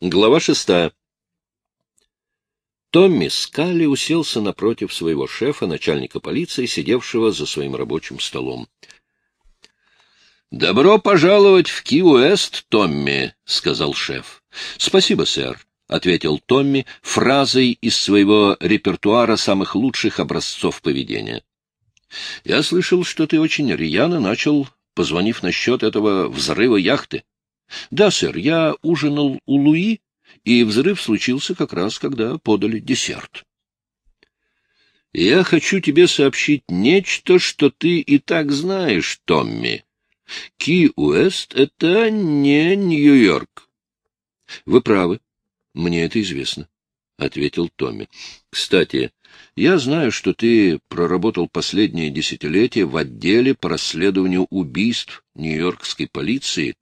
Глава шестая. Томми Скалли уселся напротив своего шефа, начальника полиции, сидевшего за своим рабочим столом. — Добро пожаловать в Ки-Уэст, Томми, — сказал шеф. — Спасибо, сэр, — ответил Томми фразой из своего репертуара самых лучших образцов поведения. — Я слышал, что ты очень рьяно начал, позвонив насчет этого взрыва яхты. — Да, сэр, я ужинал у Луи, и взрыв случился как раз, когда подали десерт. — Я хочу тебе сообщить нечто, что ты и так знаешь, Томми. Ки-Уэст — это не Нью-Йорк. — Вы правы. Мне это известно, — ответил Томми. — Кстати, я знаю, что ты проработал последнее десятилетие в отделе по расследованию убийств Нью-Йоркской полиции,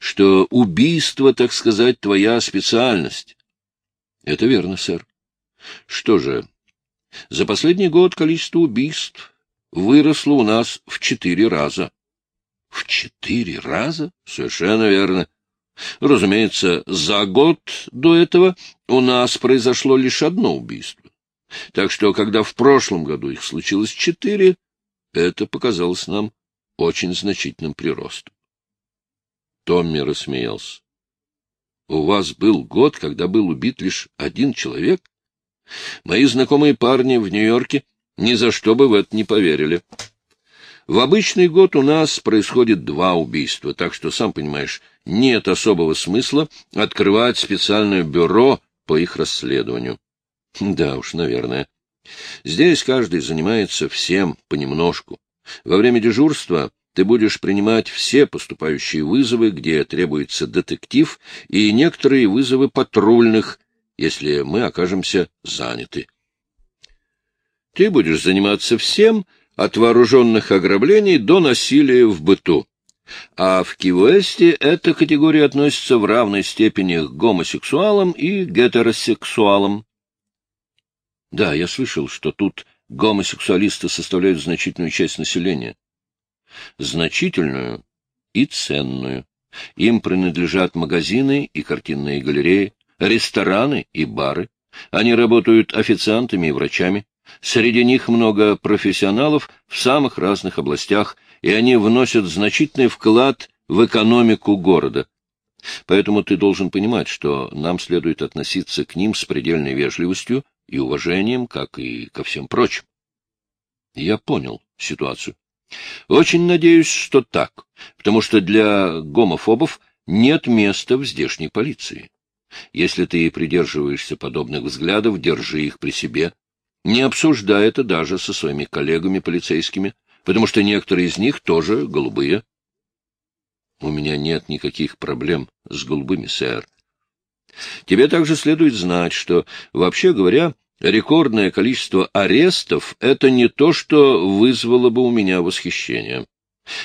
что убийство, так сказать, твоя специальность. — Это верно, сэр. — Что же, за последний год количество убийств выросло у нас в четыре раза. — В четыре раза? Совершенно верно. Разумеется, за год до этого у нас произошло лишь одно убийство. Так что, когда в прошлом году их случилось четыре, это показалось нам очень значительным приростом. Томми рассмеялся. — У вас был год, когда был убит лишь один человек? Мои знакомые парни в Нью-Йорке ни за что бы в это не поверили. В обычный год у нас происходит два убийства, так что, сам понимаешь, нет особого смысла открывать специальное бюро по их расследованию. Да уж, наверное. Здесь каждый занимается всем понемножку. Во время дежурства ты будешь принимать все поступающие вызовы, где требуется детектив, и некоторые вызовы патрульных, если мы окажемся заняты. Ты будешь заниматься всем, от вооруженных ограблений до насилия в быту. А в Кивуэсте эта категория относится в равной степени к гомосексуалам и гетеросексуалам. Да, я слышал, что тут гомосексуалисты составляют значительную часть населения. Значительную и ценную. Им принадлежат магазины и картинные галереи, рестораны и бары. Они работают официантами и врачами. Среди них много профессионалов в самых разных областях, и они вносят значительный вклад в экономику города. Поэтому ты должен понимать, что нам следует относиться к ним с предельной вежливостью и уважением, как и ко всем прочим. Я понял ситуацию. Очень надеюсь, что так, потому что для гомофобов нет места в здешней полиции. Если ты придерживаешься подобных взглядов, держи их при себе, не обсуждая это даже со своими коллегами полицейскими, потому что некоторые из них тоже голубые. У меня нет никаких проблем с голубыми, сэр. Тебе также следует знать, что, вообще говоря, рекордное количество арестов — это не то, что вызвало бы у меня восхищение.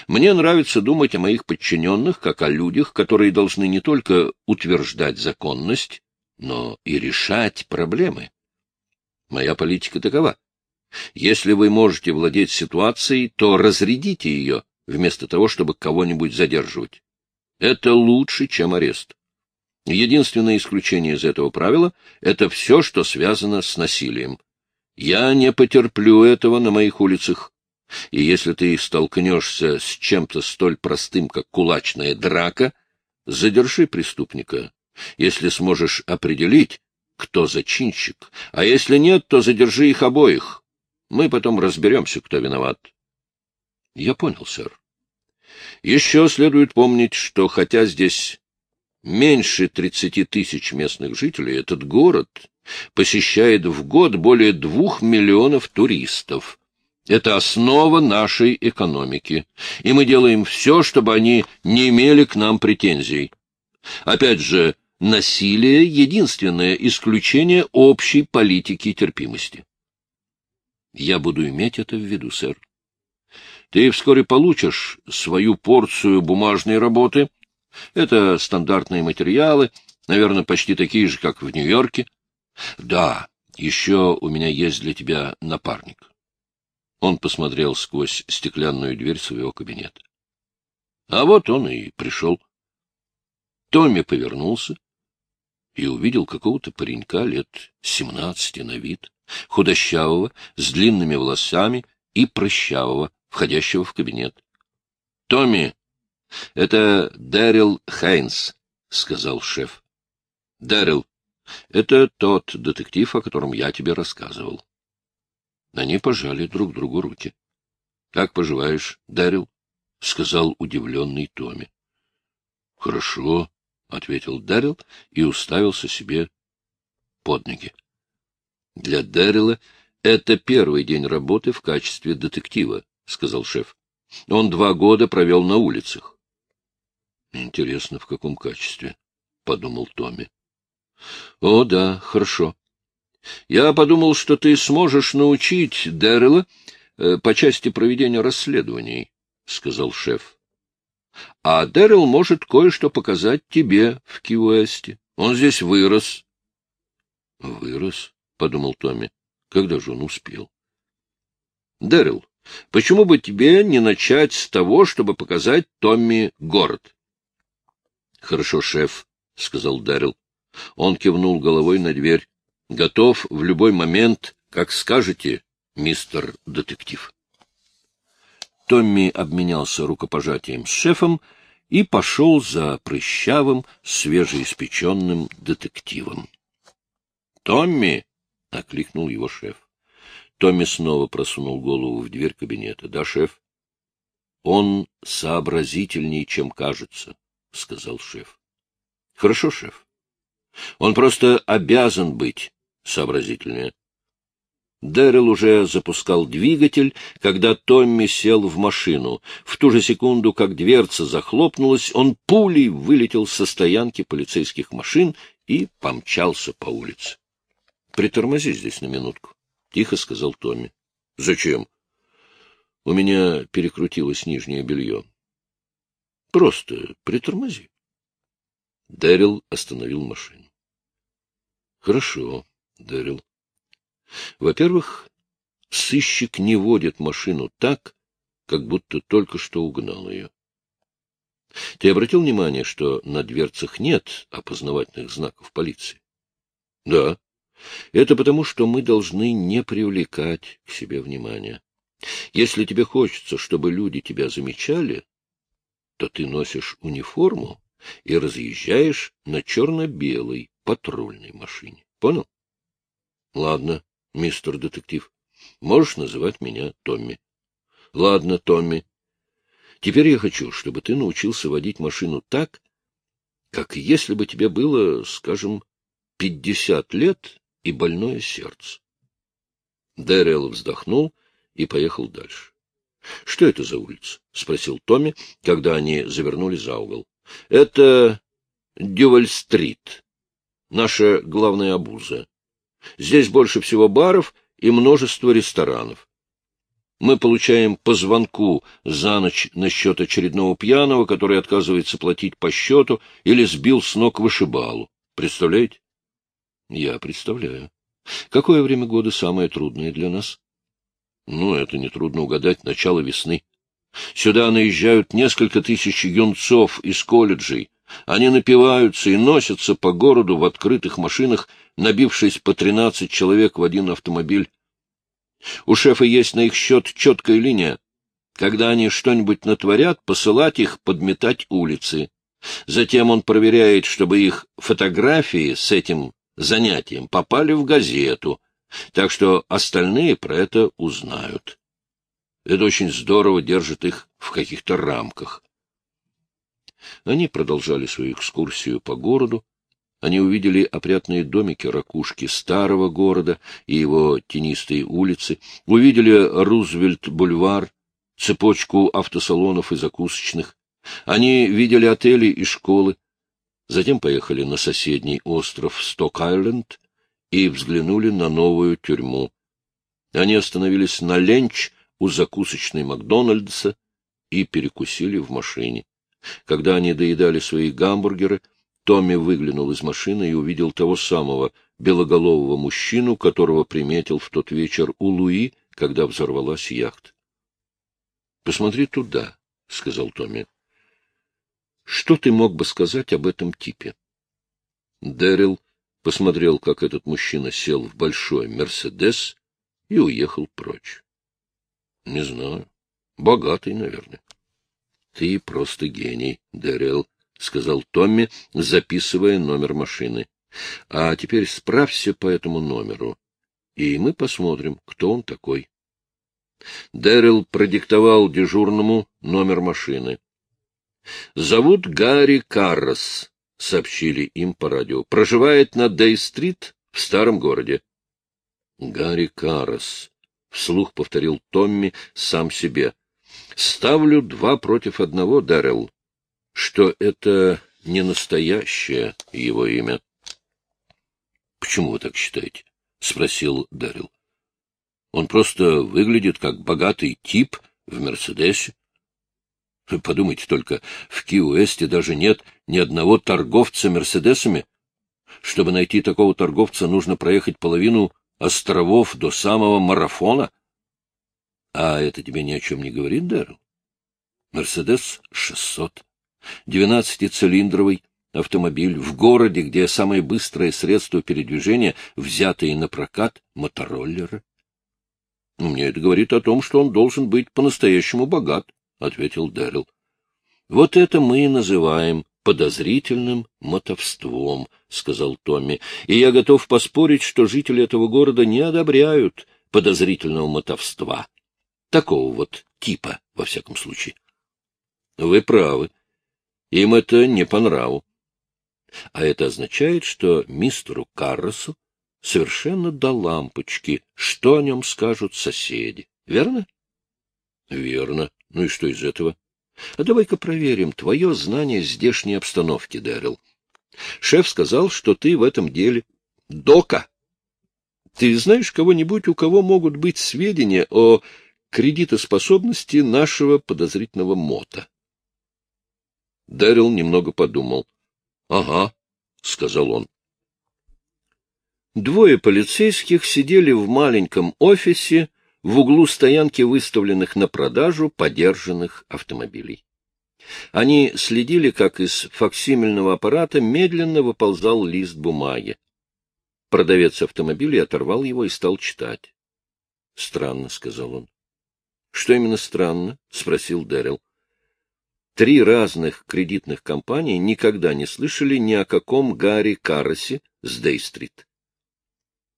Мне нравится думать о моих подчиненных, как о людях, которые должны не только утверждать законность, но и решать проблемы. Моя политика такова. Если вы можете владеть ситуацией, то разрядите ее, вместо того, чтобы кого-нибудь задерживать. Это лучше, чем арест. Единственное исключение из этого правила — это все, что связано с насилием. Я не потерплю этого на моих улицах. И если ты столкнешься с чем-то столь простым, как кулачная драка, задержи преступника. Если сможешь определить, кто зачинщик, а если нет, то задержи их обоих. Мы потом разберемся, кто виноват. — Я понял, сэр. Еще следует помнить, что хотя здесь меньше тридцати тысяч местных жителей, этот город посещает в год более двух миллионов туристов. Это основа нашей экономики, и мы делаем все, чтобы они не имели к нам претензий. Опять же, насилие — единственное исключение общей политики терпимости. Я буду иметь это в виду, сэр. Ты вскоре получишь свою порцию бумажной работы. Это стандартные материалы, наверное, почти такие же, как в Нью-Йорке. Да, еще у меня есть для тебя напарник. Он посмотрел сквозь стеклянную дверь своего кабинета. А вот он и пришел. Томми повернулся и увидел какого-то паренька лет семнадцати на вид, худощавого, с длинными волосами и прыщавого, входящего в кабинет. — Томми, это Дэрил Хайнс, — сказал шеф. — Дэрил, это тот детектив, о котором я тебе рассказывал. Они пожали друг другу руки. — Как поживаешь, Дэрил? — сказал удивленный Томми. — Хорошо, — ответил Дэрил и уставился себе под ноги. Для Дэрила это первый день работы в качестве детектива, — сказал шеф. Он два года провел на улицах. — Интересно, в каком качестве? — подумал Томми. — О, да, хорошо. Я подумал, что ты сможешь научить Дэррела э, по части проведения расследований, — сказал шеф. — А Дэррел может кое-что показать тебе в Ки-Уэсте. Он здесь вырос. — Вырос, — подумал Томми. — Когда же он успел? — Дэррел, почему бы тебе не начать с того, чтобы показать Томми город? — Хорошо, шеф, — сказал Дэррел. Он кивнул головой на дверь. — Готов в любой момент, как скажете, мистер детектив. Томми обменялся рукопожатием с шефом и пошел за прыщавым, свежеиспеченным детективом. — Томми! — окликнул его шеф. Томми снова просунул голову в дверь кабинета. — Да, шеф? — Он сообразительнее, чем кажется, — сказал шеф. — Хорошо, шеф. Он просто обязан быть сообразительнее. Дэрил уже запускал двигатель, когда Томми сел в машину. В ту же секунду, как дверца захлопнулась, он пулей вылетел со стоянки полицейских машин и помчался по улице. — Притормози здесь на минутку, — тихо сказал Томми. — Зачем? — У меня перекрутилось нижнее белье. — Просто притормози. Дэрил остановил машину. — Хорошо, Дэрил. Во-первых, сыщик не водит машину так, как будто только что угнал ее. Ты обратил внимание, что на дверцах нет опознавательных знаков полиции? Да. Это потому, что мы должны не привлекать к себе внимания. Если тебе хочется, чтобы люди тебя замечали, то ты носишь униформу и разъезжаешь на черно-белой патрульной машине. Понял? Ладно, мистер детектив. Можешь называть меня Томми. Ладно, Томми. Теперь я хочу, чтобы ты научился водить машину так, как если бы тебе было, скажем, пятьдесят лет и больное сердце. Дэрил вздохнул и поехал дальше. — Что это за улица? — спросил Томми, когда они завернули за угол. — Это Дюваль-стрит, наша главная обуза. Здесь больше всего баров и множество ресторанов. Мы получаем по звонку за ночь насчет очередного пьяного, который отказывается платить по счету или сбил с ног вышибалу. Представляете? Я представляю. Какое время года самое трудное для нас? Ну, это нетрудно угадать, начало весны. Сюда наезжают несколько тысяч юнцов из колледжей. Они напиваются и носятся по городу в открытых машинах, набившись по тринадцать человек в один автомобиль. У шефа есть на их счет четкая линия. Когда они что-нибудь натворят, посылать их подметать улицы. Затем он проверяет, чтобы их фотографии с этим занятием попали в газету, так что остальные про это узнают. Это очень здорово держит их в каких-то рамках. Они продолжали свою экскурсию по городу. Они увидели опрятные домики ракушки старого города и его тенистые улицы, увидели Рузвельт-бульвар, цепочку автосалонов и закусочных. Они видели отели и школы. Затем поехали на соседний остров Сток-Айленд и взглянули на новую тюрьму. Они остановились на ленч у закусочной Макдональдса и перекусили в машине. Когда они доедали свои гамбургеры, Томми выглянул из машины и увидел того самого белоголового мужчину, которого приметил в тот вечер у Луи, когда взорвалась яхта. — Посмотри туда, — сказал Томми. — Что ты мог бы сказать об этом типе? Дэрил посмотрел, как этот мужчина сел в большой «Мерседес» и уехал прочь. — Не знаю. Богатый, наверное. — Ты просто гений, Дэрил, — сказал Томми, записывая номер машины. — А теперь справься по этому номеру, и мы посмотрим, кто он такой. Дэрил продиктовал дежурному номер машины. — Зовут Гарри Каррос, — сообщили им по радио. — Проживает на Дей-стрит в старом городе. — Гарри Каррос, — вслух повторил Томми сам себе. — Ставлю два против одного, Дэрил, что это не настоящее его имя. — Почему вы так считаете? — спросил Дэрил. — Он просто выглядит как богатый тип в Мерседесе. Подумайте только, в Ки-Уэсте даже нет ни одного торговца Мерседесами. Чтобы найти такого торговца, нужно проехать половину островов до самого марафона. А это тебе ни о чем не говорит, Дэрл? Мерседес 600, 12-цилиндровый автомобиль в городе, где самое быстрое средство передвижения, взятые на прокат, мотороллеры. Мне это говорит о том, что он должен быть по-настоящему богат. — ответил Дэрил. — Вот это мы и называем подозрительным мотовством, — сказал Томми, — и я готов поспорить, что жители этого города не одобряют подозрительного мотовства. Такого вот типа, во всяком случае. — Вы правы. Им это не по нраву. А это означает, что мистеру Карросу совершенно до лампочки, что о нем скажут соседи. Верно? — Верно, ну и что из этого? А давай-ка проверим твое знание здешней обстановки, Дэрил. Шеф сказал, что ты в этом деле дока. Ты знаешь кого-нибудь, у кого могут быть сведения о кредитоспособности нашего подозрительного мота? Дэрил немного подумал. — Ага, — сказал он. Двое полицейских сидели в маленьком офисе, в углу стоянки выставленных на продажу подержанных автомобилей. Они следили, как из факсимильного аппарата медленно выползал лист бумаги. Продавец автомобилей оторвал его и стал читать. — Странно, — сказал он. — Что именно странно? — спросил Дэрил. Три разных кредитных компании никогда не слышали ни о каком Гарри Карросе с Дейстрит.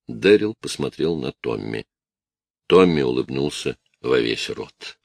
Дэрил посмотрел на Томми. Томми улыбнулся во весь рот.